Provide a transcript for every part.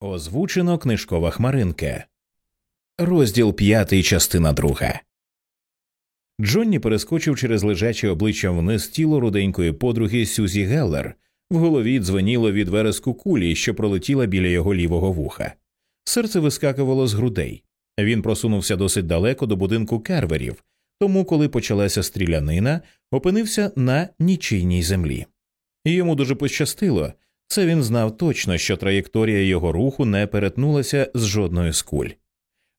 Озвучено книжкова хмаринка. Розділ п'ятий, частина друга. Джонні перескочив через лежаче обличчя вниз тіло руденької подруги Сюзі Геллер. В голові дзвеніло від вереску кулі, що пролетіла біля його лівого вуха. Серце вискакувало з грудей. Він просунувся досить далеко до будинку керверів, тому, коли почалася стрілянина, опинився на нічийній землі. Йому дуже пощастило. Це він знав точно, що траєкторія його руху не перетнулася з жодної з куль.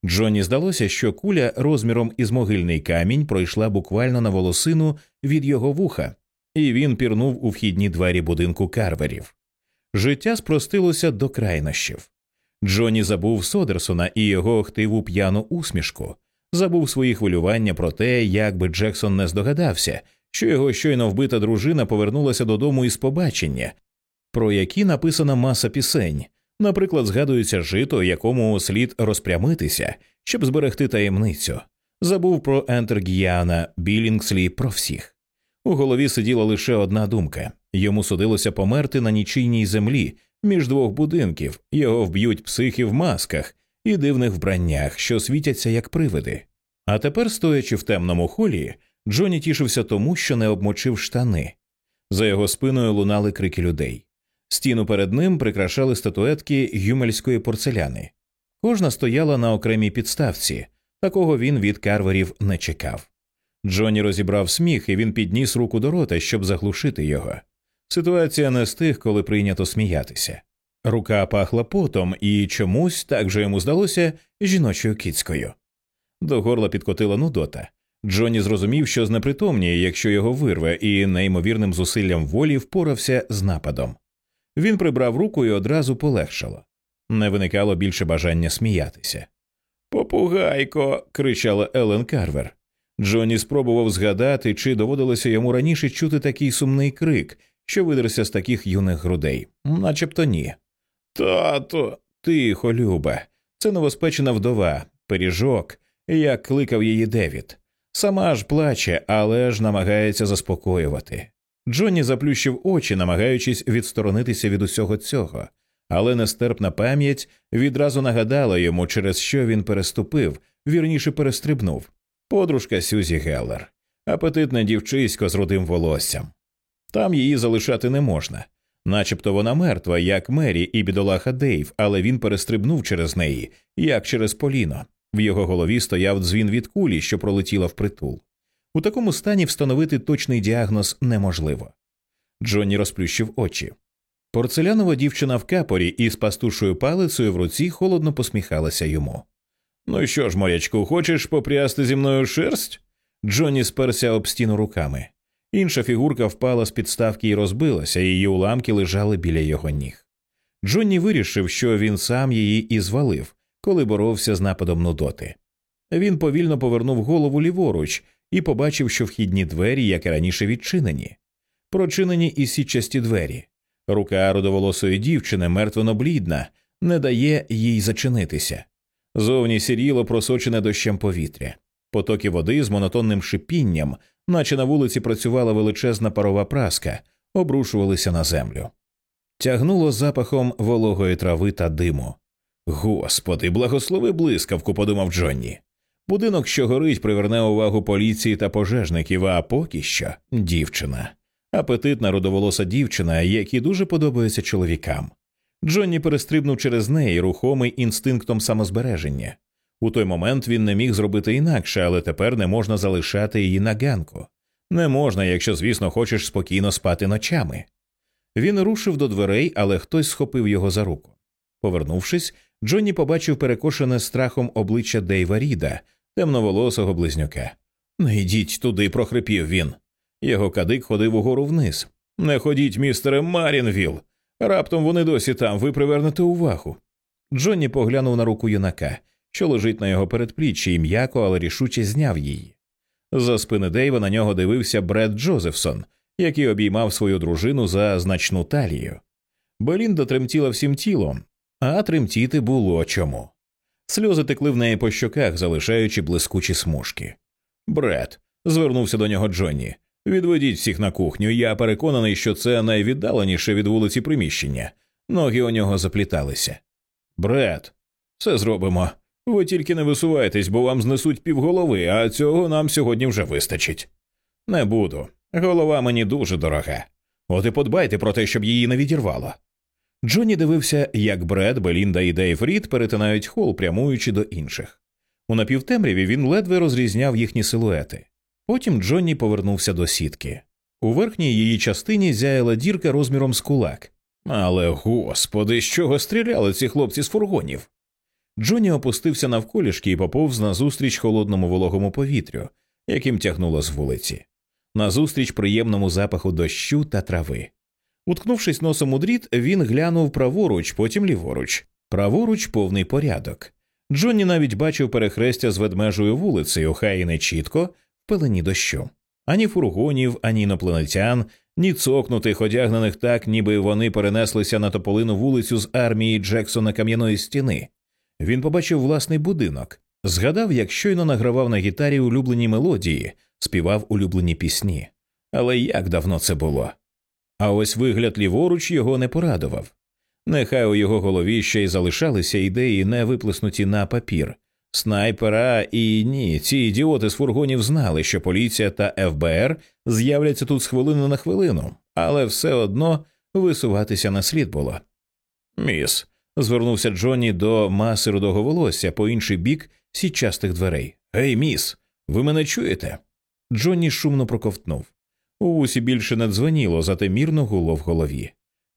Джонні здалося, що куля розміром із могильний камінь пройшла буквально на волосину від його вуха, і він пірнув у вхідні двері будинку карверів. Життя спростилося до крайнощів. Джонні забув Содерсона і його хтиву п'яну усмішку, забув свої хвилювання про те, як би Джексон не здогадався, що його щойно вбита дружина повернулася додому із побачення, про які написана маса пісень. Наприклад, згадується жито, якому слід розпрямитися, щоб зберегти таємницю. Забув про Ентергіана, Білінгслі, про всіх. У голові сиділа лише одна думка йому судилося померти на нічийній землі між двох будинків, його вб'ють психи в масках і дивних вбраннях, що світяться як привиди. А тепер, стоячи в темному холі, Джоні тішився тому, що не обмочив штани. За його спиною лунали крики людей. Стіну перед ним прикрашали статуетки гюмельської порцеляни. Кожна стояла на окремій підставці, такого він від карверів не чекав. Джонні розібрав сміх, і він підніс руку до рота, щоб заглушити його. Ситуація не з тих, коли прийнято сміятися. Рука пахла потом і чомусь, так же йому здалося, жіночою кицькою. До горла підкотила Нудота. Джонні зрозумів, що знепритомніє, якщо його вирве, і неймовірним зусиллям волі впорався з нападом. Він прибрав руку і одразу полегшало. Не виникало більше бажання сміятися. Попугайко. кричала Елен Карвер. Джонні спробував згадати, чи доводилося йому раніше чути такий сумний крик, що видерся з таких юних грудей, начебто ні. Тато, тихо, Люба, це новоспечена вдова, пиріжок, як кликав її Девід. Сама ж плаче, але ж намагається заспокоювати. Джонні заплющив очі, намагаючись відсторонитися від усього цього, але нестерпна пам'ять відразу нагадала йому, через що він переступив, вірніше перестрибнув. Подружка Сюзі Геллер, апетитне дівчисько з рудим волоссям. Там її залишати не можна, начебто вона мертва, як Мері і бідолаха Дейв, але він перестрибнув через неї, як через поліно. В його голові стояв дзвін від кулі, що пролетіла в притул. У такому стані встановити точний діагноз неможливо. Джонні розплющив очі. Порцелянова дівчина в капорі із пастушою палицею в руці холодно посміхалася йому. Ну що ж, морячку, хочеш попрясти зі мною шерсть? Джонні сперся об стіну руками. Інша фігурка впала з підставки і розбилася, її уламки лежали біля його ніг. Джонні вирішив, що він сам її і звалив, коли боровся з нападом нудоти. Він повільно повернув голову ліворуч і побачив, що вхідні двері, як і раніше, відчинені, прочинені і сітчасті двері. Рука родоволосої дівчини мертвено блідна, не дає їй зачинитися. Зовні сіріло просочене дощем повітря, потоки води з монотонним шипінням, наче на вулиці працювала величезна парова праска, обрушувалися на землю. Тягнуло запахом вологої трави та диму. Господи, благослови блискавку, подумав Джонні. Будинок, що горить, приверне увагу поліції та пожежників, а поки що дівчина, апетитна родоволоса дівчина, які дуже подобаються чоловікам. Джонні перестрибнув через неї рухомий інстинктом самозбереження. У той момент він не міг зробити інакше, але тепер не можна залишати її на ганку. Не можна, якщо, звісно, хочеш спокійно спати ночами. Він рушив до дверей, але хтось схопив його за руку. Повернувшись, Джонні побачив перекошене страхом обличчя Дейва Ріда, темноволосого близнюка. Не йдіть туди, прохрипів він. Його кадик ходив угору вниз. Не ходіть, містере Марінвіл. Раптом вони досі там, ви привернете увагу. Джонні поглянув на руку юнака, що лежить на його передпліччі, і м'яко, але рішуче зняв її. За спини Дейва на нього дивився Бред Джозефсон, який обіймав свою дружину за значну талію. Белінда тремтіла всім тілом, а тремтіти було чому. Сльози текли в неї по щоках, залишаючи блискучі смужки. Бред, звернувся до нього Джонні. Відведіть всіх на кухню. Я переконаний, що це найвіддаленіше від вулиці приміщення. Ноги у нього запліталися. Бред, все зробимо. Ви тільки не висувайтесь, бо вам знесуть півголови, а цього нам сьогодні вже вистачить. Не буду. Голова мені дуже дорога. От і подбайте про те, щоб її не відірвало. Джонні дивився, як Бред, Белінда і Дейв Рід перетинають хол, прямуючи до інших. У напівтемряві він ледве розрізняв їхні силуети. Потім Джонні повернувся до сітки. У верхній її частині зяяла дірка розміром з кулак. Але, господи, з чого стріляли ці хлопці з фургонів? Джонні опустився навколішки і поповз назустріч холодному вологому повітрю, яким тягнуло з вулиці, назустріч приємному запаху дощу та трави. Уткнувшись носом у дріт, він глянув праворуч, потім ліворуч. Праворуч повний порядок. Джонні навіть бачив перехрестя з ведмежою вулицею, хай і не чітко, в пелені дощу. Ані фургонів, ані інопланетян, ні цокнутих, одягнених так, ніби вони перенеслися на тополину вулицю з армії Джексона Кам'яної стіни. Він побачив власний будинок, згадав, як щойно награвав на гітарі улюблені мелодії, співав улюблені пісні. Але як давно це було? А ось вигляд ліворуч його не порадував. Нехай у його голові ще й залишалися ідеї, не виплеснуті на папір. Снайпера і ні, ці ідіоти з фургонів знали, що поліція та ФБР з'являться тут з хвилини на хвилину, але все одно висуватися на слід було. Міс, звернувся Джонні до маси рудого волосся по інший бік сітчастих дверей. Гей, міс, ви мене чуєте? Джонні шумно проковтнув. У вусі більше не дзвоніло, зате мірно гуло в голові.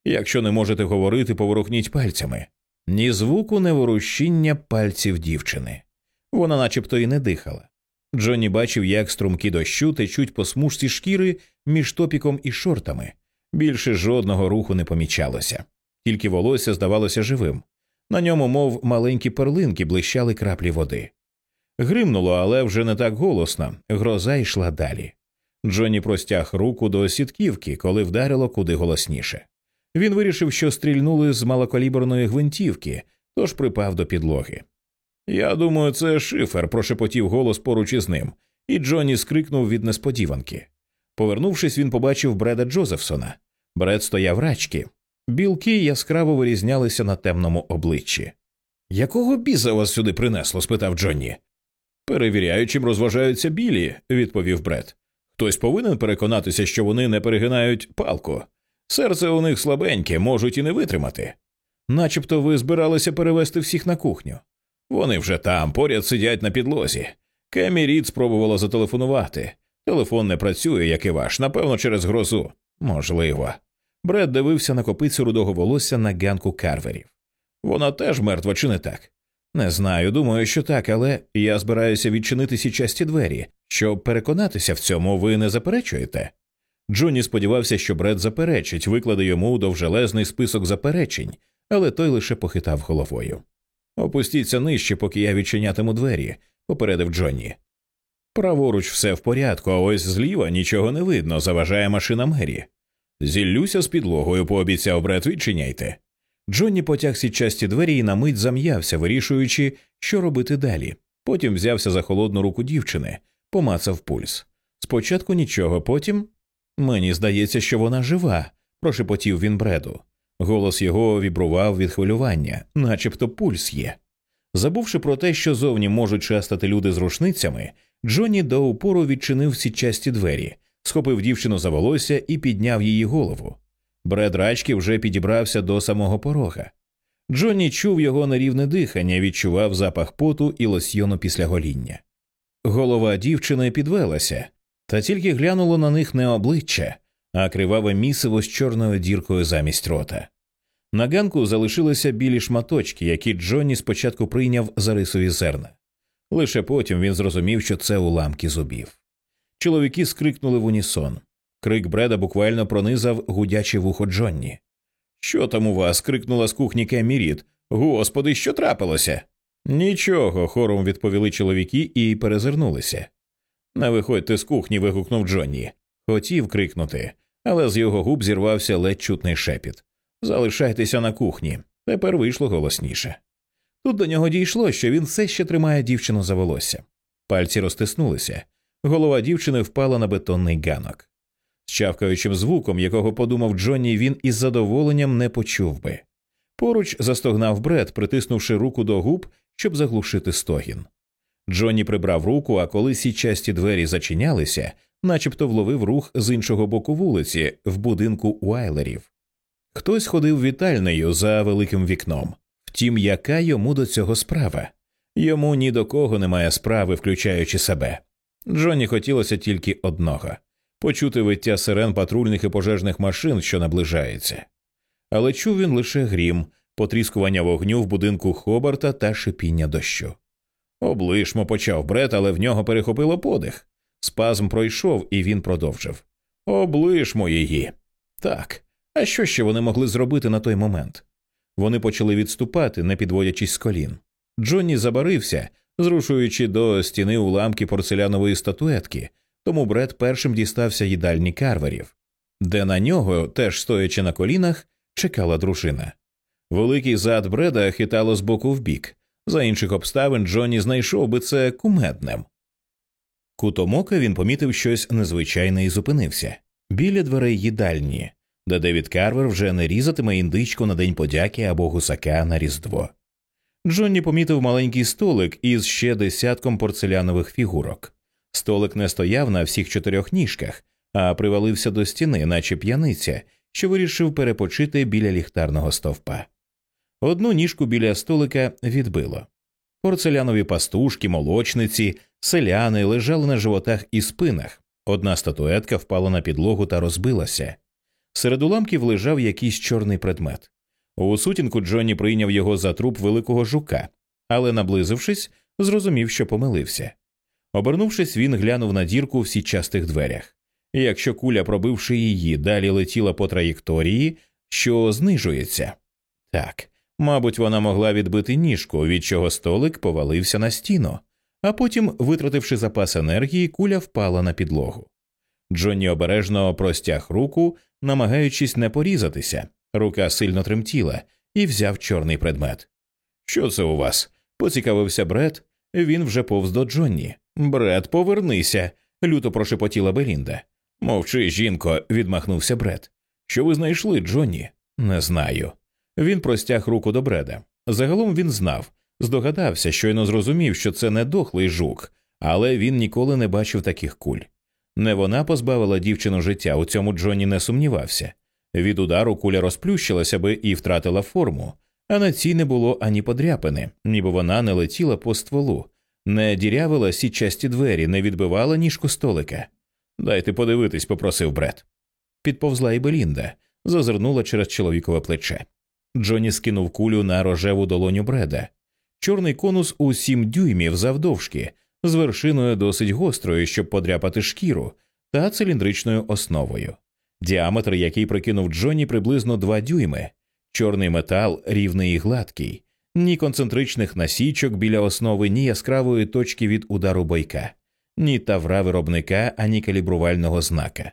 Якщо не можете говорити, поворухніть пальцями. Ні звуку, не ворушіння пальців дівчини. Вона начебто і не дихала. Джонні бачив, як струмки дощу течуть по смужці шкіри між топіком і шортами. Більше жодного руху не помічалося, тільки волосся здавалося живим. На ньому, мов маленькі перлинки, блищали краплі води. Гримнуло, але вже не так голосно, гроза йшла далі. Джонні простяг руку до сітківки, коли вдарило куди голосніше. Він вирішив, що стрільнули з малокаліберної гвинтівки, тож припав до підлоги. Я думаю, це шифер, прошепотів голос поруч із ним, і Джонні скрикнув від несподіванки. Повернувшись, він побачив Бреда Джозефсона. Бред стояв рачки. Білки яскраво вирізнялися на темному обличчі. Якого біса вас сюди принесло? спитав Джонні. Перевіряю, чим розважаються білі, відповів Бред. Хтось повинен переконатися, що вони не перегинають палку. Серце у них слабеньке, можуть і не витримати. Начебто ви збиралися перевести всіх на кухню. Вони вже там, поряд сидять на підлозі. Кемі Рід спробувала зателефонувати. Телефон не працює, як і ваш, напевно, через грозу. Можливо. Бред дивився на копицю рудого волосся на ганку карверів. Вона теж мертва, чи не так? Не знаю, думаю, що так, але я збираюся відчинити січасті двері. Щоб переконатися в цьому, ви не заперечуєте? Джонні сподівався, що Бред заперечить, викладе йому довжелезний список заперечень, але той лише похитав головою. Опустіться нижче, поки я відчинятиму двері, попередив Джонні. Праворуч все в порядку, а ось зліва нічого не видно, заважає машина Мері. Зіллюся з підлогою, пообіцяв Бред, відчиняйте. Джонні потяг січасті двері і на мить зам'явся, вирішуючи, що робити далі. Потім взявся за холодну руку дівчини, помацав пульс. Спочатку нічого, потім Мені здається, що вона жива, прошепотів він бреду. Голос його вібрував від хвилювання, начебто пульс є. Забувши про те, що зовні можуть частати люди з рушницями, Джонні до упору відчинив сітчасті двері, схопив дівчину за волосся і підняв її голову. Бред рачки вже підібрався до самого порога. Джонні чув його нерівне дихання, відчував запах поту і лосьйону після гоління. Голова дівчини підвелася, та тільки глянуло на них не обличчя, а криваве місиво з чорною діркою замість рота. На ганку залишилися білі шматочки, які Джонні спочатку прийняв за рисові зерна. Лише потім він зрозумів, що це уламки зубів. Чоловіки скрикнули в унісон. Крик Бреда буквально пронизав гудяче вухо Джонні. Що там у вас? крикнула з кухні Кеммі Рід. Господи, що трапилося? Нічого, хором відповіли чоловіки і перезирнулися. Не виходьте з кухні. вигукнув Джонні. Хотів крикнути, але з його губ зірвався ледь чутний шепіт. Залишайтеся на кухні. Тепер вийшло голосніше. Тут до нього дійшло, що він все ще тримає дівчину за волосся. Пальці розтиснулися. Голова дівчини впала на бетонний ганок. Чавкаючим звуком, якого подумав Джонні, він із задоволенням не почув би. Поруч застогнав Бред, притиснувши руку до губ, щоб заглушити стогін. Джонні прибрав руку, а коли січасті двері зачинялися, начебто вловив рух з іншого боку вулиці, в будинку Уайлерів. Хтось ходив вітальнею за великим вікном. Втім, яка йому до цього справа? Йому ні до кого немає справи, включаючи себе. Джонні хотілося тільки одного почути виття сирен патрульних і пожежних машин, що наближається. Але чув він лише грім, потріскування вогню в будинку Хобарта та шипіння дощу. Облишмо почав бред, але в нього перехопило подих. Спазм пройшов, і він продовжив Облишмо її. Так. А що ще вони могли зробити на той момент? Вони почали відступати, не підводячись з колін. Джонні забарився, зрушуючи до стіни уламки порцелянової статуетки, тому Бред першим дістався їдальні карверів, де на нього, теж стоячи на колінах, чекала дружина. Великий зад Бреда хитало з боку в бік. За інших обставин Джонні знайшов би це кумедним. Кутомока він помітив щось незвичайне і зупинився біля дверей їдальні, де Девід Карвер вже не різатиме індичку на День подяки або гусака на Різдво. Джонні помітив маленький столик із ще десятком порцелянових фігурок. Столик не стояв на всіх чотирьох ніжках, а привалився до стіни, наче п'яниця, що вирішив перепочити біля ліхтарного стовпа. Одну ніжку біля столика відбило. Порцелянові пастушки, молочниці, селяни лежали на животах і спинах. Одна статуетка впала на підлогу та розбилася. Серед уламків лежав якийсь чорний предмет. У сутінку Джонні прийняв його за труп великого жука, але, наблизившись, зрозумів, що помилився. Обернувшись, він глянув на дірку в січастих дверях. Якщо куля, пробивши її, далі летіла по траєкторії, що знижується. Так, мабуть, вона могла відбити ніжку, від чого столик повалився на стіну, а потім, витративши запас енергії, куля впала на підлогу. Джонні обережно простяг руку, намагаючись не порізатися. Рука сильно тремтіла і взяв чорний предмет. Що це у вас? поцікавився Бред. Він вже повз до Джонні. Бред, повернися, люто прошепотіла Белінда. Мовчи, жінко, відмахнувся Бред. Що ви знайшли, Джонні? Не знаю. Він простяг руку до Бреда. Загалом він знав, здогадався, щойно зрозумів, що це не дохлий жук, але він ніколи не бачив таких куль. Не вона позбавила дівчину життя, у цьому Джонні не сумнівався. Від удару куля розплющилася би і втратила форму, а на цій не було ані подряпини, ніби вона не летіла по стволу, не дірявила січасті двері, не відбивала ніжку столика. Дайте подивитись, попросив Бред. Підповзла і Белінда, зазирнула через чоловікове плече. Джонні скинув кулю на рожеву долоню Бреда. Чорний конус у сім дюймів завдовжки, з вершиною досить гострою, щоб подряпати шкіру, та циліндричною основою. Діаметр, який прикинув Джонні, приблизно два дюйми, чорний метал рівний і гладкий, ні концентричних насічок біля основи, ні яскравої точки від удару бойка, ні тавра виробника, ані калібрувального знака.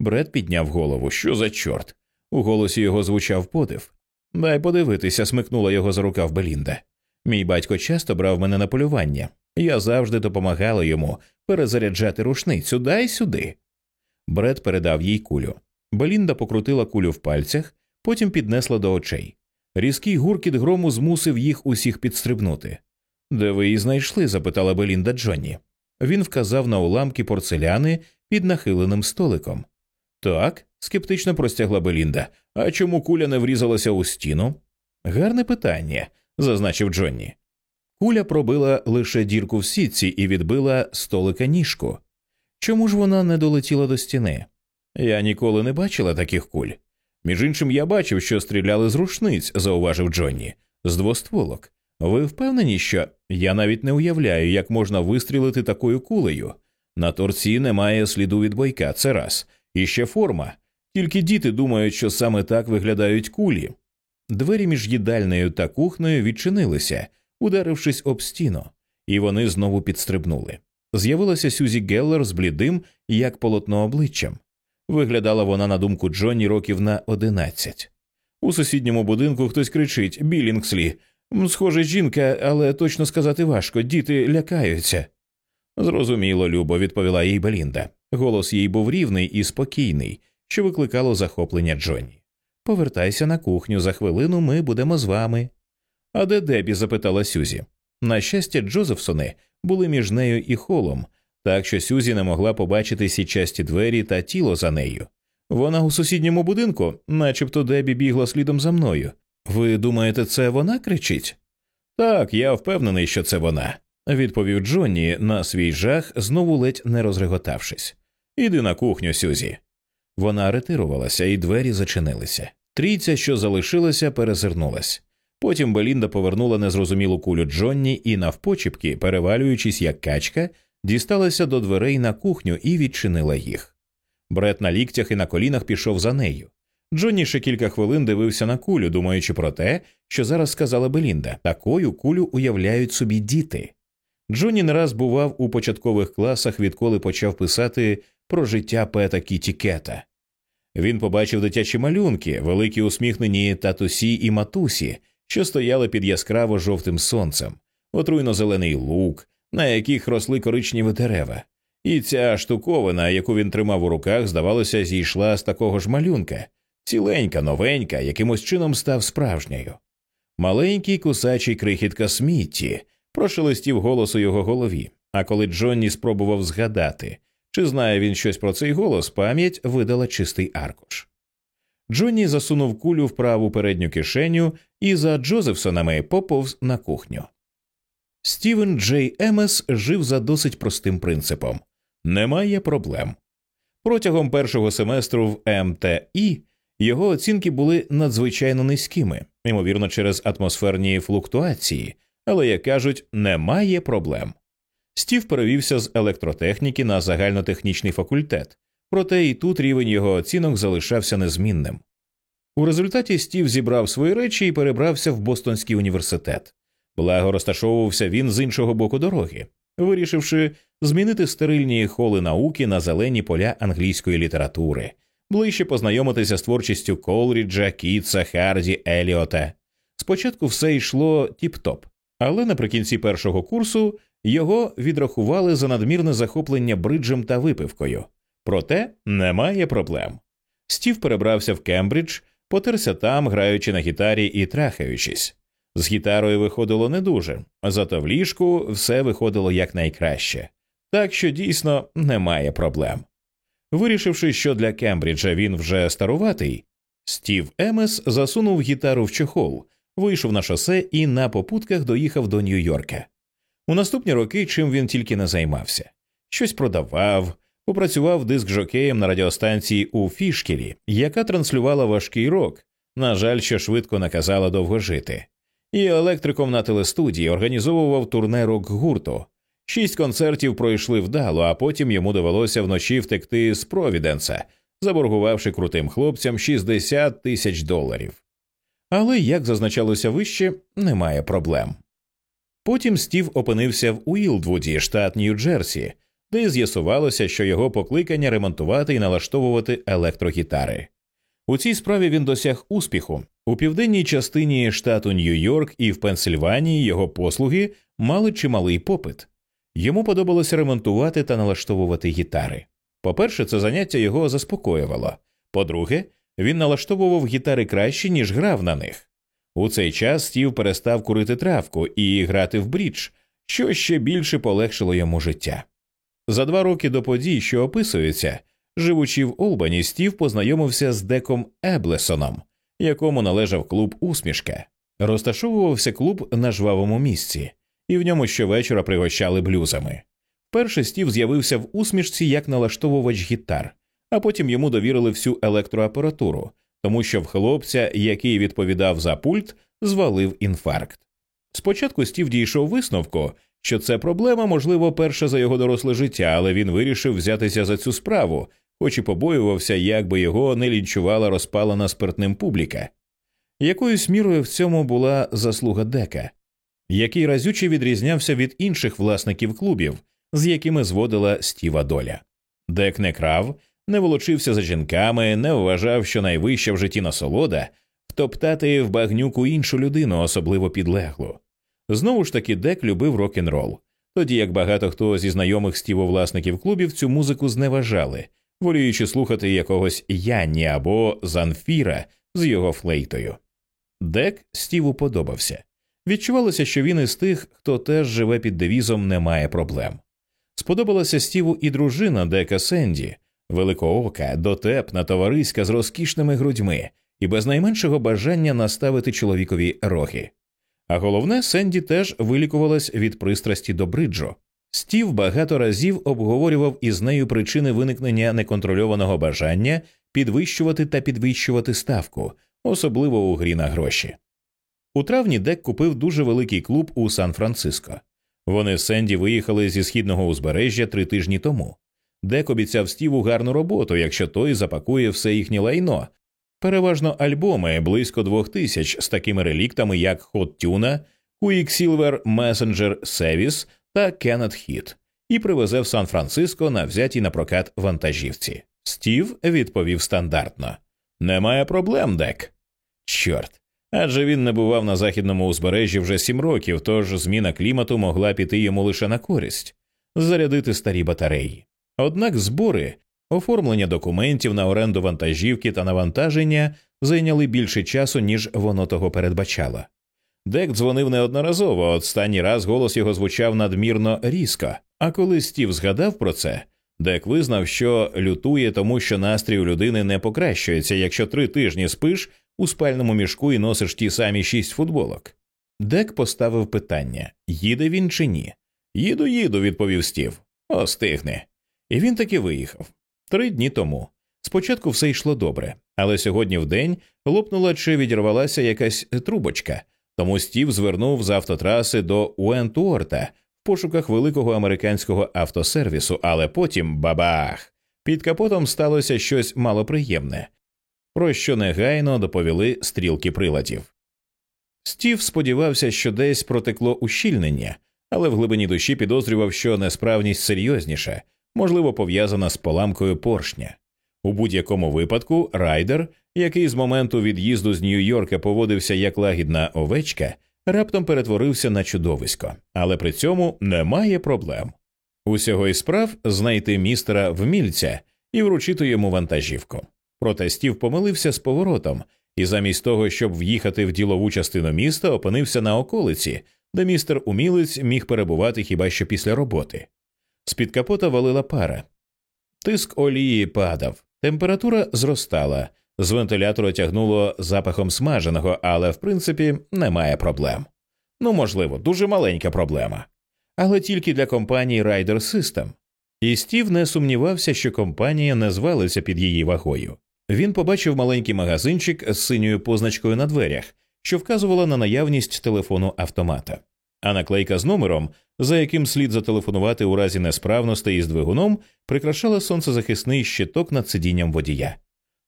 Бред підняв голову. Що за чорт? У голосі його звучав подив. Дай подивитися, смикнула його за рукав Белінда. Мій батько часто брав мене на полювання. Я завжди допомагала йому перезаряджати рушницю дай сюди. Бред передав їй кулю. Белінда покрутила кулю в пальцях, потім піднесла до очей. Різкий гуркіт грому змусив їх усіх підстрибнути. Де ви її знайшли? запитала Белінда Джонні. Він вказав на уламки порцеляни під нахиленим столиком. Так, скептично простягла Белінда. А чому куля не врізалася у стіну? Гарне питання, зазначив Джонні. Куля пробила лише дірку в сітці і відбила столика ніжку. Чому ж вона не долетіла до стіни? Я ніколи не бачила таких куль. Між іншим, я бачив, що стріляли з рушниць, зауважив Джонні, з двостволок. Ви впевнені, що я навіть не уявляю, як можна вистрілити такою кулею. На торці немає сліду від бойка, це раз, і ще форма. Тільки діти думають, що саме так виглядають кулі. Двері між їдальнею та кухнею відчинилися, ударившись об стіну, і вони знову підстрибнули. З'явилася Сюзі Геллер з блідим, як полотно обличчям. Виглядала вона на думку Джонні років на одинадцять. У сусідньому будинку хтось кричить Білінгслі. Схоже, жінка, але точно сказати важко, діти лякаються. Зрозуміло, Любо, відповіла їй Белінда. Голос їй був рівний і спокійний, що викликало захоплення Джонні. Повертайся на кухню, за хвилину ми будемо з вами. А де Дебі? запитала Сюзі. На щастя, Джозефсони були між нею і холом, так що Сюзі не могла побачити січасті двері та тіло за нею. Вона у сусідньому будинку, начебто Дебі бігла слідом за мною. Ви думаєте, це вона кричить? Так, я впевнений, що це вона, відповів Джонні на свій жах, знову ледь не розреготавшись. Іди на кухню, Сюзі. Вона ретирувалася, і двері зачинилися. Трійця, що залишилася, перезирнулась. Потім Белінда повернула незрозумілу кулю Джонні і, навпочіпки, перевалюючись як качка, дісталася до дверей на кухню і відчинила їх. Бред на ліктях і на колінах пішов за нею. Джонні ще кілька хвилин дивився на кулю, думаючи про те, що зараз сказала Белінда такою кулю уявляють собі діти. Джонні не раз бував у початкових класах, відколи почав писати про життя Пета Кіті Кета. Він побачив дитячі малюнки, великі усміхнені татусі і матусі, що стояли під яскраво жовтим сонцем, отруйно зелений лук, на яких росли коричневі дерева. І ця штуковина, яку він тримав у руках, здавалося, зійшла з такого ж малюнка, ціленька, новенька, якимось чином став справжньою. Маленький кусачий крихітка Смітті прошелестів голос у його голові, а коли Джонні спробував згадати, чи знає він щось про цей голос, пам'ять видала чистий аркуш. Джонні засунув кулю в праву передню кишеню і за Джозефсонами поповз на кухню. Стівен Джей Емес жив за досить простим принципом немає проблем. Протягом першого семестру в МТІ його оцінки були надзвичайно низькими, ймовірно, через атмосферні флуктуації, але, як кажуть, немає проблем. Стів перевівся з електротехніки на загальнотехнічний факультет, проте і тут рівень його оцінок залишався незмінним. У результаті Стів зібрав свої речі і перебрався в Бостонський університет. Благо розташовувався він з іншого боку дороги, вирішивши змінити стерильні холи науки на зелені поля англійської літератури, ближче познайомитися з творчістю Колріджа, Кітса, Харді, Еліота. Спочатку все йшло тіп-топ, але наприкінці першого курсу його відрахували за надмірне захоплення бриджем та випивкою. Проте немає проблем. Стів перебрався в Кембридж, потерся там, граючи на гітарі і трахаючись. З гітарою виходило не дуже, зато в ліжку все виходило якнайкраще. Так що дійсно немає проблем. Вирішивши, що для Кембриджа він вже старуватий, Стів Емес засунув гітару в чохол, вийшов на шосе і на попутках доїхав до Нью-Йорка. У наступні роки чим він тільки не займався щось продавав, попрацював диск жокеєм на радіостанції у Фішкері, яка транслювала важкий рок, на жаль, що швидко наказала довго жити, і електриком на телестудії організовував турне рок гурту. Шість концертів пройшли вдало, а потім йому довелося вночі втекти з Провіденса, заборгувавши крутим хлопцям 60 тисяч доларів. Але, як зазначалося вище, немає проблем. Потім Стів опинився в Уілдвуді, штат Нью-Джерсі, де з'ясувалося, що його покликання ремонтувати і налаштовувати електрогітари. У цій справі він досяг успіху. У південній частині штату Нью-Йорк і в Пенсильванії його послуги мали чималий попит. Йому подобалося ремонтувати та налаштовувати гітари. По-перше, це заняття його заспокоювало. По-друге, він налаштовував гітари краще, ніж грав на них. У цей час Стів перестав курити травку і грати в брідж, що ще більше полегшило йому життя. За два роки до подій, що описуються, живучи в Олбані, Стів познайомився з Деком Еблесоном, якому належав клуб Усмішка. Розташовувався клуб на жвавому місці, і в ньому щовечора пригощали блюзами. Перший Стів з'явився в усмішці як налаштовувач гітар, а потім йому довірили всю електроапаратуру, тому що в хлопця, який відповідав за пульт, звалив інфаркт. Спочатку Стів дійшов висновку, що це проблема, можливо, перша за його доросле життя, але він вирішив взятися за цю справу, хоч і побоювався, як би його не лінчувала розпалена спиртним публіка. Якоюсь мірою в цьому була заслуга Дека, який разюче відрізнявся від інших власників клубів, з якими зводила Стіва доля. Дек не крав, не волочився за жінками, не вважав, що найвища в житті насолода втоптати в багнюку іншу людину, особливо підлеглу. Знову ж таки, Дек любив рок н рол тоді як багато хто зі знайомих стівовласників клубів цю музику зневажали, воліючи слухати якогось Янні або Занфіра з його флейтою. Дек Стіву подобався. Відчувалося, що він із тих, хто теж живе під девізом немає проблем. Сподобалася Стіву і дружина Дека Сенді, великоока, дотепна, товариська з розкішними грудьми і без найменшого бажання наставити чоловікові роги. А головне, Сенді теж вилікувалась від пристрасті до бриджу. Стів багато разів обговорював із нею причини виникнення неконтрольованого бажання підвищувати та підвищувати ставку, особливо у грі на гроші. У травні Дек купив дуже великий клуб у Сан-Франциско. Вони з Сенді виїхали зі східного узбережжя три тижні тому. Дек обіцяв Стіву гарну роботу, якщо той запакує все їхнє лайно, переважно альбоми близько двох тисяч з такими реліктами, як Hot Tuna, Quicksilver Messenger Service та Kenneth Hit, і привезе в Сан-Франциско на взятій на прокат вантажівці. Стів відповів стандартно: Немає проблем, Дек. Чорт. Адже він не бував на західному узбережжі вже сім років, тож зміна клімату могла піти йому лише на користь зарядити старі батареї. Однак збори, оформлення документів на оренду вантажівки та навантаження зайняли більше часу, ніж воно того передбачало. Дек дзвонив неодноразово, останній раз голос його звучав надмірно різко, а коли Стів згадав про це, Дек визнав, що лютує тому, що настрій у людини не покращується, якщо три тижні спиш у спальному мішку і носиш ті самі шість футболок. Дек поставив питання їде він чи ні. Їду, їду, відповів Стів. Остигне. І він таки виїхав три дні тому. Спочатку все йшло добре, але сьогодні в день лопнула чи відірвалася якась трубочка, тому Стів звернув з автотраси до Уентуорта в пошуках великого американського автосервісу, але потім бабах! Під капотом сталося щось малоприємне, про що негайно доповіли стрілки приладів. Стів сподівався, що десь протекло ущільнення, але в глибині душі підозрював, що несправність серйозніша, можливо, пов'язана з поламкою поршня. У будь-якому випадку райдер, який з моменту від'їзду з Нью-Йорка поводився як лагідна овечка, раптом перетворився на чудовисько, але при цьому немає проблем. Усього і справ знайти містера вмільця і вручити йому вантажівку. Проте Стів помилився з поворотом, і замість того, щоб в'їхати в ділову частину міста, опинився на околиці, де містер умілець міг перебувати хіба що після роботи. З під капота валила пара. Тиск олії падав, температура зростала, з вентилятора тягнуло запахом смаженого, але в принципі немає проблем. Ну, можливо, дуже маленька проблема. Але тільки для компанії Rider System. І Стів не сумнівався, що компанія не звалиться під її вагою. Він побачив маленький магазинчик з синьою позначкою на дверях, що вказувала на наявність телефону автомата, а наклейка з номером, за яким слід зателефонувати у разі несправностей із двигуном, прикрашала сонцезахисний щиток над сидінням водія.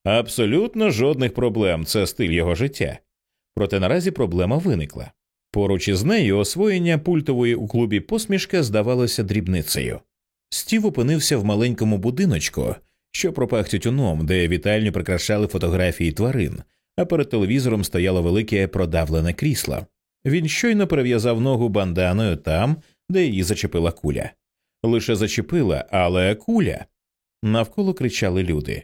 Абсолютно жодних проблем це стиль його життя. Проте наразі проблема виникла. Поруч із нею освоєння пультової у клубі посмішка здавалося дрібницею. Стів опинився в маленькому будиночку, що пропах тютюном, де вітальню прикрашали фотографії тварин, а перед телевізором стояло велике продавлене крісло. Він щойно перев'язав ногу банданою там, де її зачепила куля. Лише зачепила, але куля. Навколо кричали люди.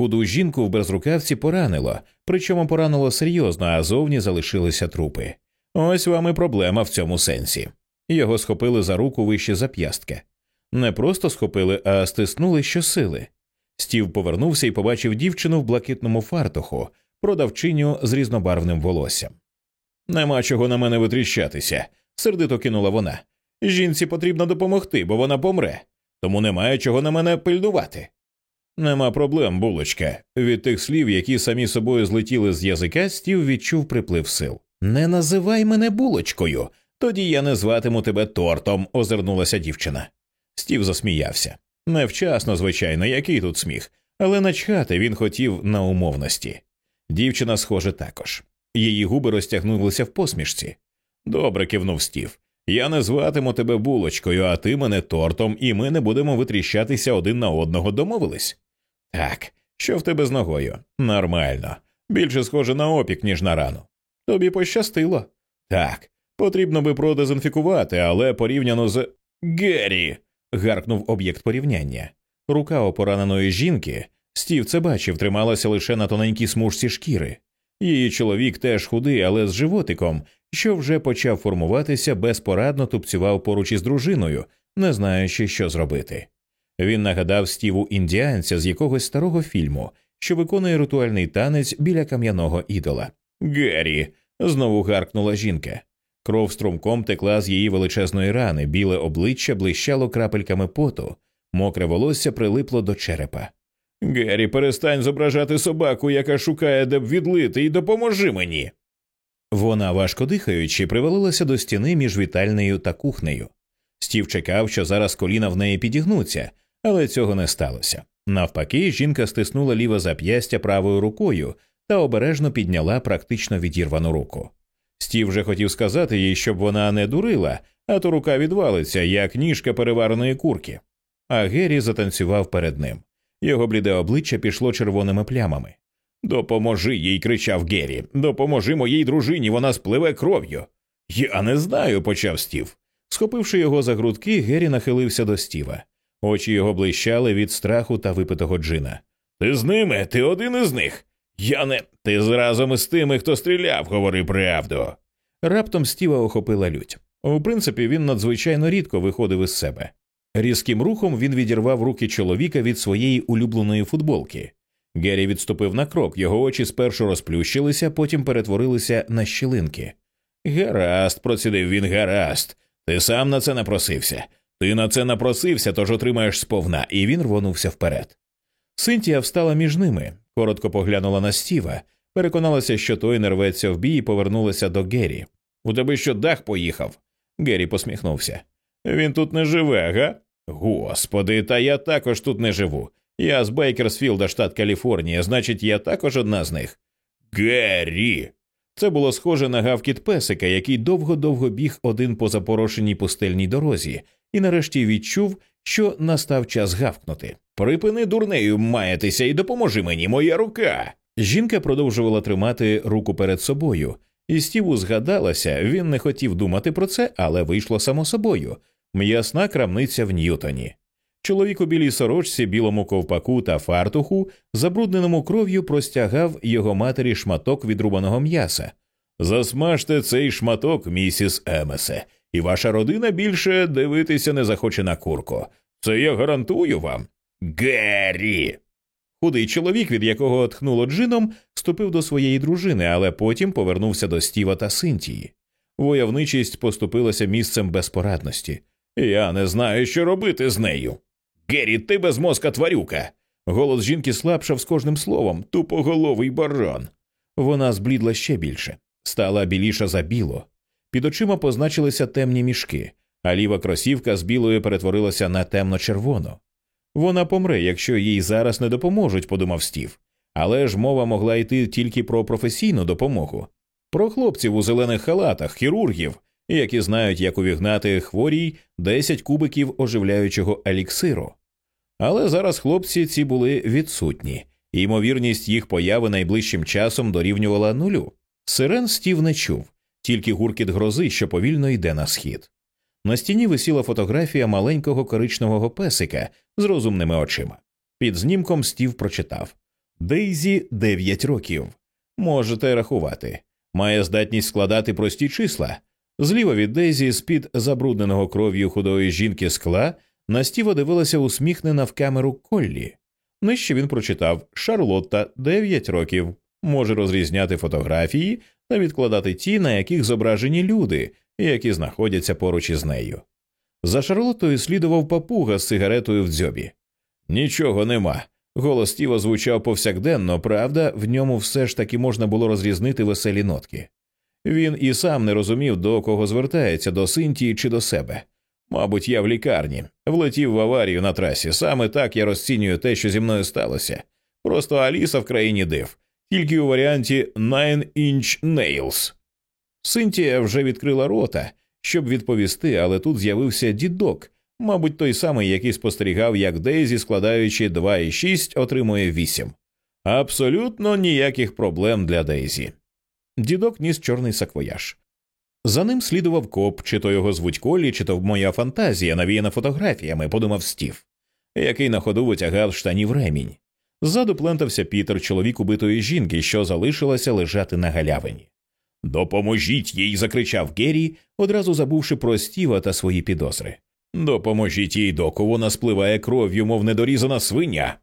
Худу жінку в безрукавці поранило, причому поранило серйозно, а зовні залишилися трупи. Ось вам і проблема в цьому сенсі. Його схопили за руку вище зап'ястка. Не просто схопили, а стиснули щосили. Стів повернувся і побачив дівчину в блакитному фартуху, продавчиню з різнобарвним волоссям. Нема чого на мене витріщатися, сердито кинула вона. Жінці потрібно допомогти, бо вона помре, тому немає чого на мене пильнувати. Нема проблем, булочка. Від тих слів, які самі собою злетіли з язика, стів відчув приплив сил. Не називай мене булочкою, тоді я не зватиму тебе тортом, озирнулася дівчина. Стів засміявся. Невчасно, звичайно, який тут сміх, але начхати він хотів на умовності. Дівчина, схоже, також. Її губи розтягнулися в посмішці. Добре, кивнув Стів. Я не зватиму тебе булочкою, а ти мене тортом, і ми не будемо витріщатися один на одного, домовились? Так, що в тебе з ногою? Нормально. Більше схоже на опік, ніж на рану. Тобі пощастило. Так, потрібно би продезінфікувати, але порівняно з Геррі. гаркнув об'єкт порівняння. Рука у пораненої жінки Стів це бачив, трималася лише на тоненькій смужці шкіри. Її чоловік теж худий, але з животиком, що вже почав формуватися, безпорадно тупцював поруч із дружиною, не знаючи, що зробити. Він нагадав стіву індіанця з якогось старого фільму, що виконує ритуальний танець біля кам'яного ідола. Геррі. знову гаркнула жінка. Кров струмком текла з її величезної рани, біле обличчя блищало крапельками поту, мокре волосся прилипло до черепа. Геррі, перестань зображати собаку, яка шукає, де б відлити, і допоможи мені. Вона, важко дихаючи, привалилася до стіни між вітальнею та кухнею. Стів чекав, що зараз коліна в неї підігнуться, але цього не сталося. Навпаки, жінка стиснула ліве зап'ястя правою рукою та обережно підняла практично відірвану руку. Стів вже хотів сказати їй, щоб вона не дурила, а то рука відвалиться, як ніжка перевареної курки. А Геррі затанцював перед ним. Його бліде обличчя пішло червоними плямами. Допоможи їй, кричав Геррі. Допоможи моїй дружині, вона спливе кров'ю. Я не знаю, почав стів. Схопивши його за грудки, Геррі нахилився до стіва. Очі його блищали від страху та випитого джина. Ти з ними, ти один із них. Я не. Ти зразом із тими, хто стріляв, говори правду. Раптом стіва охопила лють. У принципі, він надзвичайно рідко виходив із себе. Різким рухом він відірвав руки чоловіка від своєї улюбленої футболки. Геррі відступив на крок, його очі спершу розплющилися, потім перетворилися на щілинки. Гаразд, процідив він, гаразд. Ти сам на це напросився. Ти на це напросився, тож отримаєш сповна, і він рвонувся вперед. Синтія встала між ними, коротко поглянула на стіва, переконалася, що той не рветься в бій, і повернулася до Геррі. У тебе що дах поїхав? Геррі посміхнувся. Він тут не живе, га? Господи, та я також тут не живу. Я з Бейкерсфілда, штат Каліфорнія, значить, я також одна з них. Геррі. Це було схоже на гавкіт песика, який довго-довго біг один по запорошеній пустельній дорозі, і нарешті відчув, що настав час гавкнути. Припини дурнею маєтеся і допоможи мені, моя рука. Жінка продовжувала тримати руку перед собою, і Стіву згадалася, він не хотів думати про це, але вийшло само собою м'ясна крамниця в Ньютоні. Чоловік у білій сорочці, білому ковпаку та фартуху, забрудненому кров'ю простягав його матері шматок відрубаного м'яса. Засмажте цей шматок, місіс Емесе, і ваша родина більше дивитися не захоче на курку. Це я гарантую вам. Геррі. Худий чоловік, від якого тхнуло джином, ступив до своєї дружини, але потім повернувся до Стіва та Синтії. Войовничість поступилася місцем безпорадності. Я не знаю, що робити з нею. Геррі, ти без мозка тварюка. Голос жінки слабшав з кожним словом, тупоголовий барон. Вона зблідла ще більше, стала біліша за біло. Під очима позначилися темні мішки, а ліва кросівка з білої перетворилася на темно-червону. Вона помре, якщо їй зараз не допоможуть, подумав Стів. Але ж мова могла йти тільки про професійну допомогу, про хлопців у зелених халатах, хірургів, які знають, як увігнати хворій 10 кубиків оживляючого еліксиру. Але зараз хлопці ці були відсутні, і ймовірність їх появи найближчим часом дорівнювала нулю. Сирен Стів не чув, тільки гуркіт грози, що повільно йде на схід. На стіні висіла фотографія маленького коричневого песика з розумними очима. Під знімком Стів прочитав Дейзі 9 років. Можете рахувати. Має здатність складати прості числа. Зліва від Дейзі, з під забрудненого кров'ю худої жінки скла, на Стіва дивилася усміхнена в камеру Коллі. Нижче він прочитав Шарлотта 9 років, може розрізняти фотографії та відкладати ті, на яких зображені люди, які знаходяться поруч із нею. За Шарлоттою слідував папуга з сигаретою в дзьобі. Нічого нема. Голос Стіва звучав повсякденно, правда, в ньому все ж таки можна було розрізнити веселі нотки. Він і сам не розумів, до кого звертається, до Синтії чи до себе. Мабуть, я в лікарні, влетів в аварію на трасі. Саме так я розцінюю те, що зі мною сталося. Просто Аліса в країні див, тільки у варіанті Nine Inch Nails. Синтія вже відкрила рота, щоб відповісти, але тут з'явився дідок, мабуть, той самий, який спостерігав, як Дейзі, складаючи 2,6, отримує 8. Абсолютно ніяких проблем для Дейзі. Дідок ніс чорний саквояж. За ним слідував коп, чи то його звуть Колі, чи то моя фантазія, навіяна фотографіями, подумав Стів, який на ходу витягав з штанів ремінь. Ззаду плентався Пітер, чоловік убитої жінки, що залишилася лежати на галявині. Допоможіть їй. закричав Геррі, одразу забувши про Стіва та свої підозри. Допоможіть їй, доку вона спливає кров'ю, мов недорізана свиня.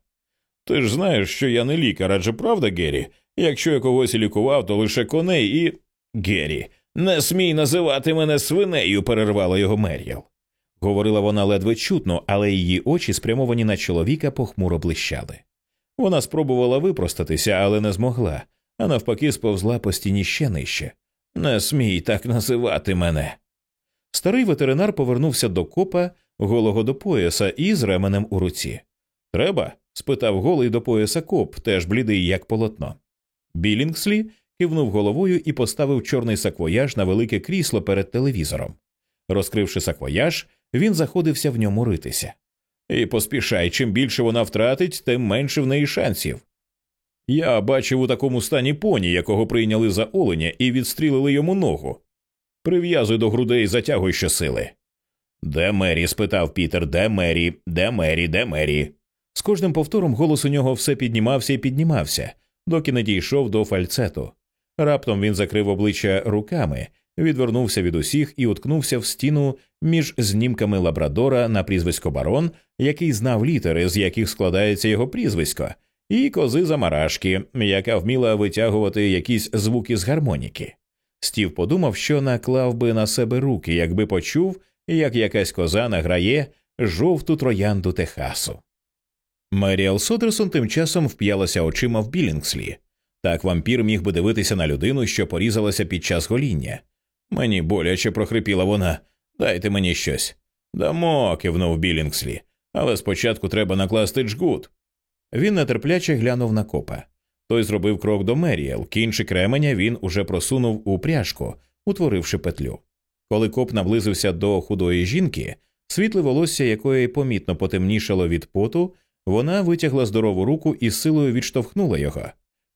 Ти ж знаєш, що я не лікар, адже правда, Геррі? Якщо я когось лікував, то лише коней і. Геррі, не смій називати мене свинею, перервала його Мер'ял. Говорила вона ледве чутно, але її очі, спрямовані на чоловіка, похмуро блищали. Вона спробувала випростатися, але не змогла, а навпаки, сповзла по стіні ще нижче. Не смій так називати мене. Старий ветеринар повернувся до копа, голого до пояса і з ременем у руці. Треба? спитав голий до пояса коп, теж блідий, як полотно. Білінгслі кивнув головою і поставив чорний саквояж на велике крісло перед телевізором. Розкривши саквояж, він заходився в ньому ритися. І поспішай, чим більше вона втратить, тим менше в неї шансів. Я бачив у такому стані поні, якого прийняли за оленя і відстрілили йому ногу. Прив'язуй до грудей, затягуй щосили. Де Мері? спитав Пітер, де Мері, де Мері, де Мері. З кожним повтором голос у нього все піднімався і піднімався, доки не дійшов до фальцету. Раптом він закрив обличчя руками, відвернувся від усіх і уткнувся в стіну між знімками лабрадора на прізвисько барон, який знав літери, з яких складається його прізвисько, і кози замарашки, яка вміла витягувати якісь звуки з гармоніки. Стів подумав, що наклав би на себе руки, якби почув, як якась коза награє жовту троянду Техасу. Меріал Содерсон тим часом вп'ялася очима в Білінгслі. Так вампір міг би дивитися на людину, що порізалася під час гоління. Мені боляче прохрипіла вона. Дайте мені щось. Дамо, кивнув Білінгслі, але спочатку треба накласти джгут. Він нетерпляче глянув на копа. Той зробив крок до Меріел, кінчик ременя він уже просунув у пряжку, утворивши петлю. Коли коп наблизився до худої жінки, світле волосся якої помітно потемнішало від поту, вона витягла здорову руку і силою відштовхнула його.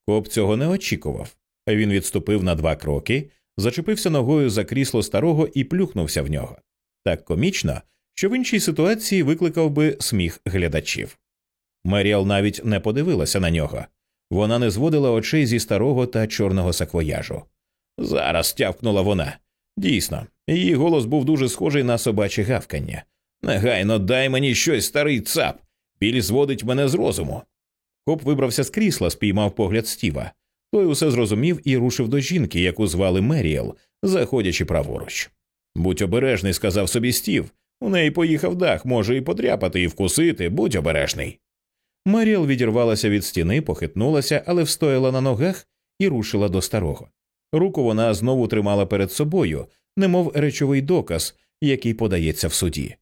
Коп цього не очікував. Він відступив на два кроки, зачепився ногою за крісло старого і плюхнувся в нього. Так комічно, що в іншій ситуації викликав би сміх глядачів. Меріал навіть не подивилася на нього. Вона не зводила очей зі старого та чорного саквояжу. Зараз тявкнула вона. Дійсно, її голос був дуже схожий на собаче гавкання. Негайно дай мені щось, старий цап. Біль зводить мене з розуму. Коп вибрався з крісла, спіймав погляд Стіва. Той усе зрозумів і рушив до жінки, яку звали Меріел, заходячи праворуч. Будь обережний, сказав собі Стів. У неї поїхав дах, може і подряпати, і вкусити, будь обережний. Меріел відірвалася від стіни, похитнулася, але встояла на ногах і рушила до старого. Руку вона знову тримала перед собою, немов речовий доказ, який подається в суді.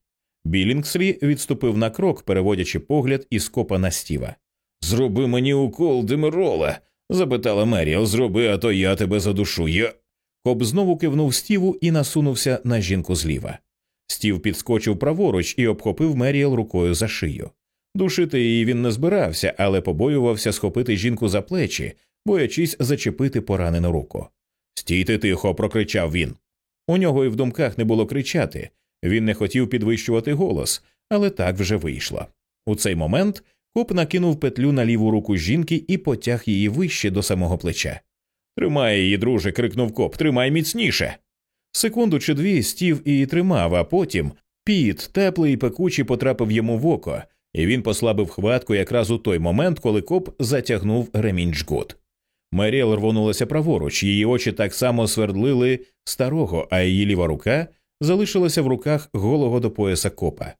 Білінгслі відступив на крок, переводячи погляд із копа на стіва. Зроби мені укол, Демирола, запитала Меріал. Зроби, а то я тебе задушу. Я. Коп знову кивнув стіву і насунувся на жінку зліва. Стів підскочив праворуч і обхопив Меріал рукою за шию. Душити її він не збирався, але побоювався схопити жінку за плечі, боячись зачепити поранену руку. Стійте тихо, прокричав він. У нього і в думках не було кричати. Він не хотів підвищувати голос, але так вже вийшло. У цей момент коп накинув петлю на ліву руку жінки і потяг її вище до самого плеча. Тримай її, друже, крикнув коп, тримай міцніше. Секунду чи дві стів і тримав, а потім піт, теплий і пекучий, потрапив йому в око, і він послабив хватку якраз у той момент, коли коп затягнув ремінь джгут. Меріел рвонулася праворуч, її очі так само свердлили старого, а її ліва рука залишилася в руках голого до пояса копа.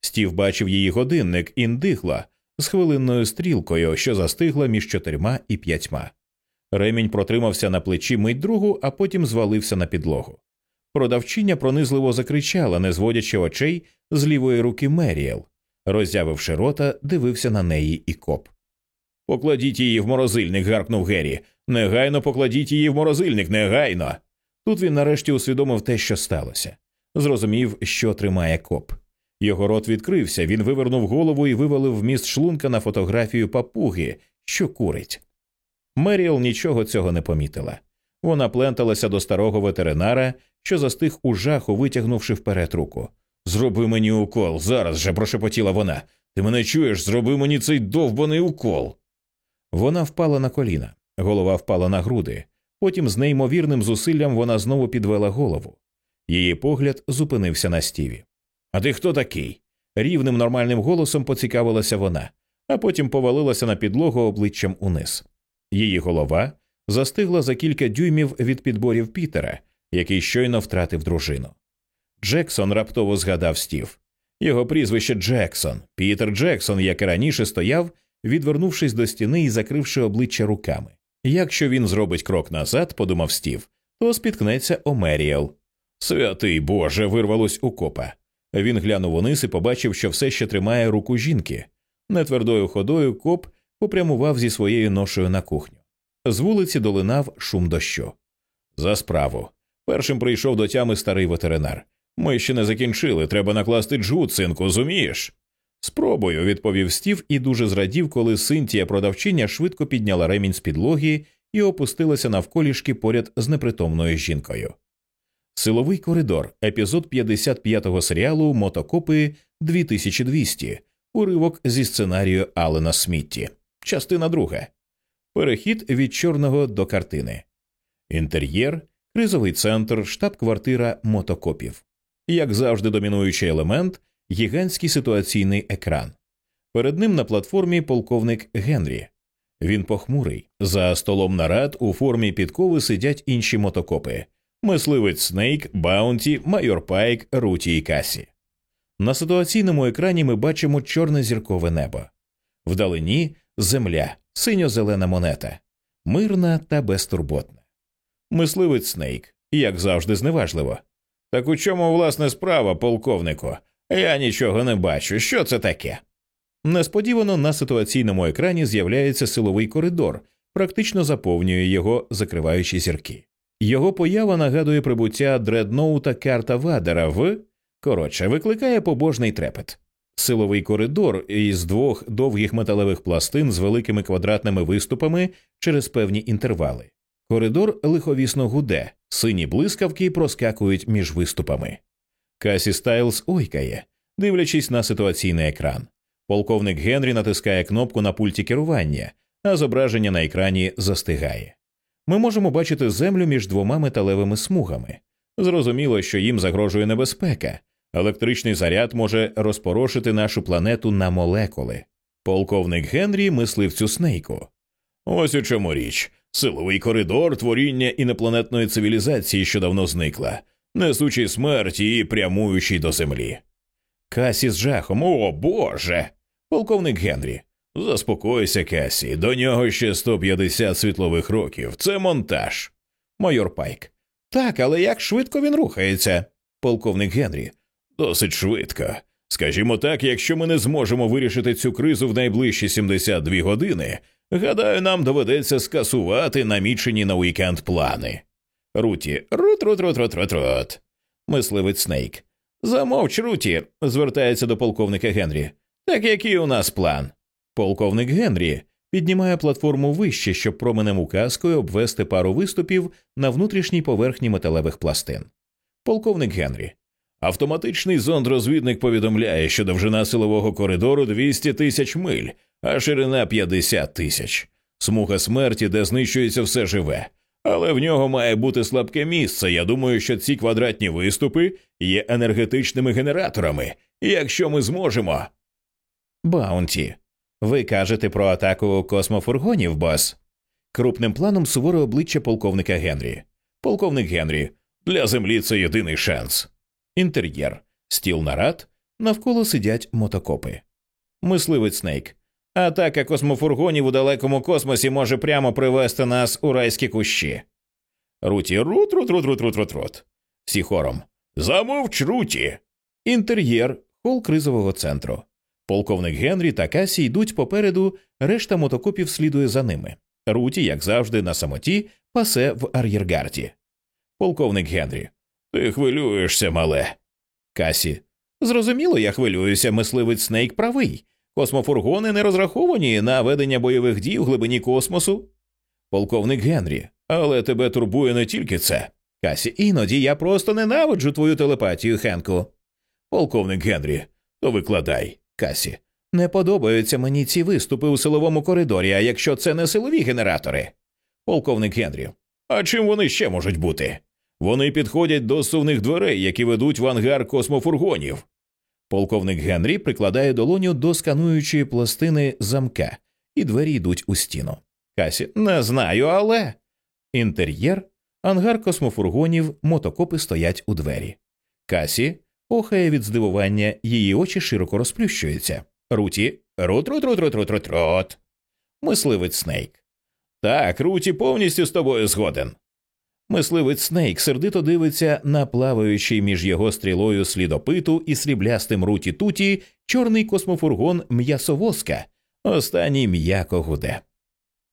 Стів бачив її годинник індихла з хвилинною стрілкою, що застигла між чотирма і п'ятьма. Ремінь протримався на плечі мить другу, а потім звалився на підлогу. Продавчиня пронизливо закричала, не зводячи очей з лівої руки Меріел. Роззявивши рота, дивився на неї і коп. Покладіть її в морозильник. гаркнув Геррі. Негайно покладіть її в морозильник, негайно. Тут він нарешті усвідомив те, що сталося. Зрозумів, що тримає коп. Його рот відкрився, він вивернув голову і вивалив вміст шлунка на фотографію папуги, що курить. Меріл нічого цього не помітила. Вона пленталася до старого ветеринара, що застиг у жаху, витягнувши вперед руку. Зроби мені укол, зараз же прошепотіла вона. Ти мене чуєш, зроби мені цей довбаний укол. Вона впала на коліна, голова впала на груди. Потім з неймовірним зусиллям вона знову підвела голову. Її погляд зупинився на стіві. А ти хто такий? рівним нормальним голосом поцікавилася вона, а потім повалилася на підлогу обличчям униз. Її голова застигла за кілька дюймів від підборів Пітера, який щойно втратив дружину. Джексон раптово згадав стів. Його прізвище Джексон, Пітер Джексон, як і раніше стояв, відвернувшись до стіни і закривши обличчя руками. Якщо він зробить крок назад, подумав стів, то спіткнеться Омеріел. Святий Боже, вирвалось у копа. Він глянув униз і побачив, що все ще тримає руку жінки. Нетвердою ходою коп попрямував зі своєю ношею на кухню. З вулиці долинав шум дощу. За справу. Першим прийшов до тями старий ветеринар. Ми ще не закінчили, треба накласти джгут, синку, зумієш? Спробую, відповів стів і дуже зрадів, коли Синтія продавчиня швидко підняла ремінь з підлоги і опустилася навколішки поряд з непритомною жінкою. Силовий коридор, епізод 55-го серіалу Мотокопи 2200, уривок зі сценарію Алена Смітті, частина друга. Перехід від чорного до картини. Інтер'єр, кризовий центр, штаб-квартира мотокопів. Як завжди, домінуючий елемент гігантський ситуаційний екран. Перед ним на платформі полковник Генрі. Він похмурий. За столом нарад у формі підкови сидять інші мотокопи мисливець Снейк, Баунті, Майор Пайк, Руті і Касі. На ситуаційному екрані ми бачимо чорне зіркове небо. Вдалині земля, синьо-зелена монета, мирна та безтурботна. Мисливець Снейк, як завжди, зневажливо. Так у чому власне справа, полковнику? Я нічого не бачу. Що це таке? Несподівано на ситуаційному екрані з'являється силовий коридор, практично заповнює його, закриваючи зірки. Його поява нагадує прибуття дредноута Карта Вадера в коротше, викликає побожний трепет. Силовий коридор із двох довгих металевих пластин з великими квадратними виступами через певні інтервали. Коридор лиховісно гуде, сині блискавки проскакують між виступами. Касі Стайлз ойкає, дивлячись на ситуаційний екран. Полковник Генрі натискає кнопку на пульті керування, а зображення на екрані застигає. Ми можемо бачити землю між двома металевими смугами. Зрозуміло, що їм загрожує небезпека. Електричний заряд може розпорошити нашу планету на молекули. Полковник Генрі мисливцю Снейку. Ось у чому річ силовий коридор творіння інопланетної цивілізації, що давно зникла, несучий смерть і прямуючий до землі. Касі з жахом. О Боже. Полковник Генрі. Заспокойся, Касі, до нього ще 150 світлових років. Це монтаж. Майор Пайк. Так, але як швидко він рухається? Полковник Генрі. Досить швидко. Скажімо так, якщо ми не зможемо вирішити цю кризу в найближчі 72 години, гадаю, нам доведеться скасувати намічені на уікенд плани. Руті, рут рут рут рут рут рут Мисливець Снейк. Замовч, Руті, звертається до полковника Генрі. Так який у нас план? Полковник Генрі піднімає платформу вище, щоб променем указкою обвести пару виступів на внутрішній поверхні металевих пластин. Полковник Генрі. Автоматичний зонд-розвідник повідомляє, що довжина силового коридору 200 тисяч миль, а ширина 50 тисяч. Смуга смерті, де знищується все живе. Але в нього має бути слабке місце. Я думаю, що ці квадратні виступи є енергетичними генераторами, якщо ми зможемо. Баунті. Ви кажете про атаку космофургонів, бос? Крупним планом суворе обличчя полковника Генрі. Полковник Генрі. Для землі це єдиний шанс. Інтер'єр, стіл нарад, навколо сидять мотокопи. Мисливець Снейк. Атака космофургонів у далекому космосі може прямо привести нас у райські кущі. Руті рут рут рут рут рут рут рут. Всі хором. Замовч Руті. Інтер'єр, хол кризового центру. Полковник Генрі та Касі йдуть попереду, решта мотокопів слідує за ними. Руті, як завжди, на самоті, пасе в ар'єргарді. Полковник Генрі. Ти хвилюєшся, мале. Касі. Зрозуміло, я хвилююся, мисливець Снейк правий. Космофургони не розраховані на ведення бойових дій у глибині космосу. Полковник Генрі. Але тебе турбує не тільки це. Касі, іноді я просто ненавиджу твою телепатію, Хенку. Полковник Генрі, то викладай. Касі. Не подобаються мені ці виступи у силовому коридорі, а якщо це не силові генератори. Полковник Генрі. А чим вони ще можуть бути? Вони підходять до сувних дверей, які ведуть в ангар космофургонів. Полковник Генрі прикладає долоню до скануючої пластини замка, і двері йдуть у стіну. Касі не знаю, але. Інтер'єр, ангар космофургонів, мотокопи стоять у двері. Касі охає від здивування, її очі широко розплющуються. Руті рут рут рут рут рут рут рут Мисливець Снейк. Так, Руті повністю з тобою згоден. Мисливець Снейк сердито дивиться на плаваючий між його стрілою слідопиту і сріблястим руті туті чорний космофургон м'ясовозка. Останній м'яко гуде.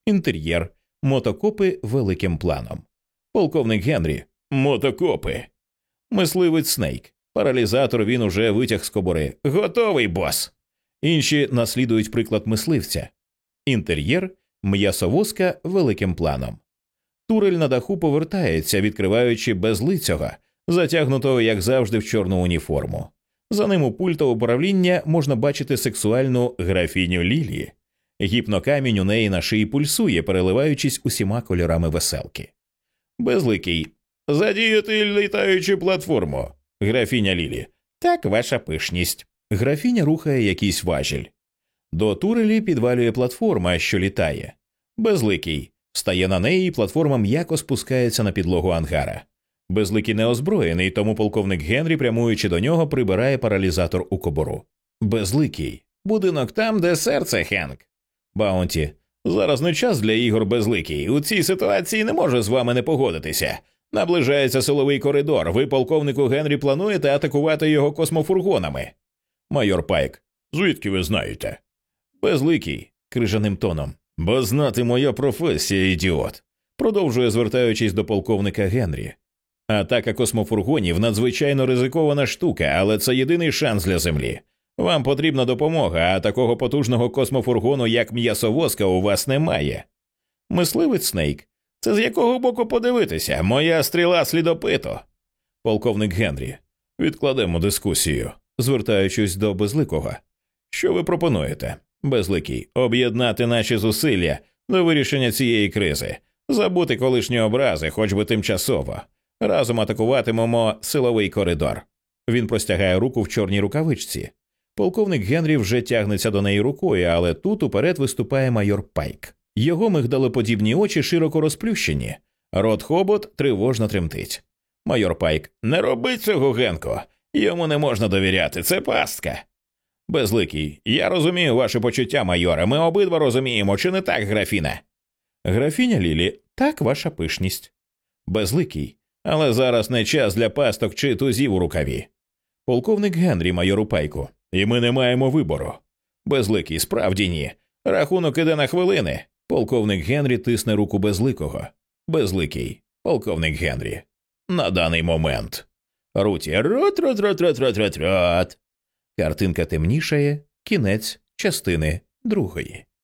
Інтер'єр. Мотокопи великим планом. Полковник Генрі. Мотокопи. Мисливець Снейк. Паралізатор він уже витяг з кобури. Готовий бос. Інші наслідують приклад мисливця. Інтер'єр. М'ясовозка великим планом. Турель на даху повертається, відкриваючи безлицього, затягнутого, як завжди, в чорну уніформу. За ним у пульта управління можна бачити сексуальну графіню Лілії. Гіпнокамінь у неї на шиї пульсує, переливаючись усіма кольорами веселки. Безликий. Задіяти літаючу платформу. Графіня Лілі. Так, ваша пишність. Графіня рухає якийсь важіль. До турелі підвалює платформа, що літає. Безликий. Стає на неї, і платформа м'яко спускається на підлогу ангара. Безликий не озброєний, тому полковник Генрі, прямуючи до нього, прибирає паралізатор у кобуру. Безликий. Будинок там, де серце Хенк. Баунті. Зараз не час для ігор безликий. У цій ситуації не можу з вами не погодитися. Наближається силовий коридор. Ви, полковнику Генрі, плануєте атакувати його космофургонами. Майор Пайк. Звідки ви знаєте? Безликий, крижаним тоном. Бо знати моя професія, ідіот. Продовжує звертаючись до полковника Генрі. Атака космофургонів надзвичайно ризикована штука, але це єдиний шанс для землі. Вам потрібна допомога, а такого потужного космофургону, як м'ясовозка, у вас немає. Мисливець Снейк. Це з якого боку подивитися? Моя стріла слідопито. Полковник Генрі. Відкладемо дискусію, звертаючись до безликого. Що ви пропонуєте? Безликий, об'єднати наші зусилля до вирішення цієї кризи, забути колишні образи, хоч би тимчасово. Разом атакуватимемо силовий коридор. Він простягає руку в чорній рукавичці. Полковник Генрі вже тягнеться до неї рукою, але тут уперед виступає майор Пайк. Його мигдалоподібні очі широко розплющені. Рот хобот тривожно тремтить. Майор Пайк, не роби цього, Генко. Йому не можна довіряти. Це пастка. Безликий. Я розумію ваші почуття, майоре. Ми обидва розуміємо, чи не так, графіна? Графіня Лілі, так ваша пишність. Безликий. Але зараз не час для пасток чи тузів у рукаві. Полковник Генрі, майору Пайку. І ми не маємо вибору. Безликий, справді ні. Рахунок іде на хвилини. Полковник Генрі тисне руку безликого. Безликий. Полковник Генрі. На даний момент. Руті рот рот рот рот рот рот рот Картинка темнішає, кінець частини другої.